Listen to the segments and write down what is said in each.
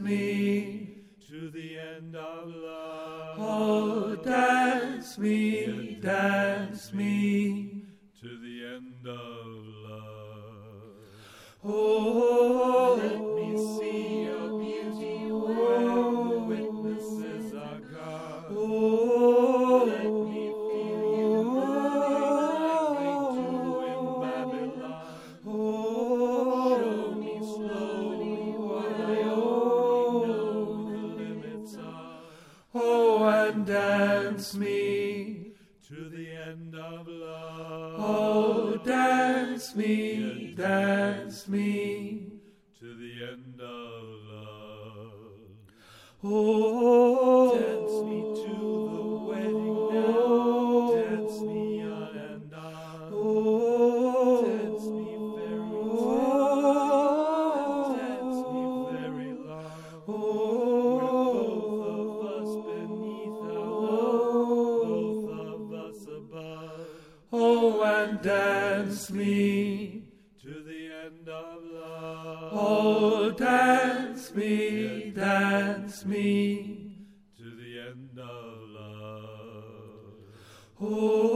me. to the end of love, Oh, dance me, dance me. to the end of love. Oh, Let me see your beauty where the witnesses are gone. oh, and dance me. To the end of love. Oh, dance me, dance me. To the end of love. Oh, and dance me. To the end of love. Oh, dance me, dance me. To the end of love. Oh,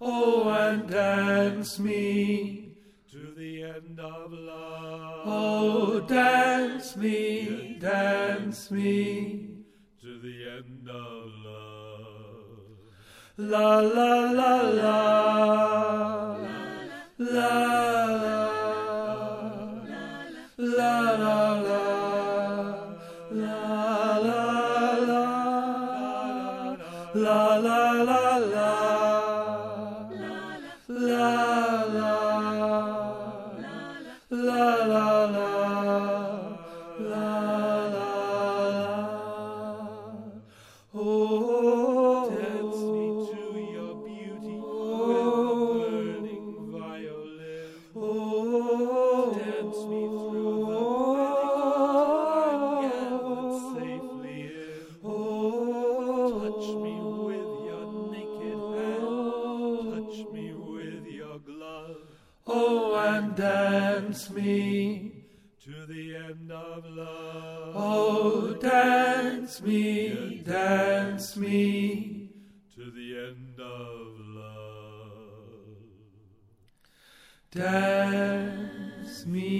oh, and dance me. To the end of love. Oh, dance me, dance me. To the end of love. La la la la. La la la la la. La la la. La la la la. Oh, and dance me. To the end of love. Oh, dance me, dance me. To the end of love. Dance me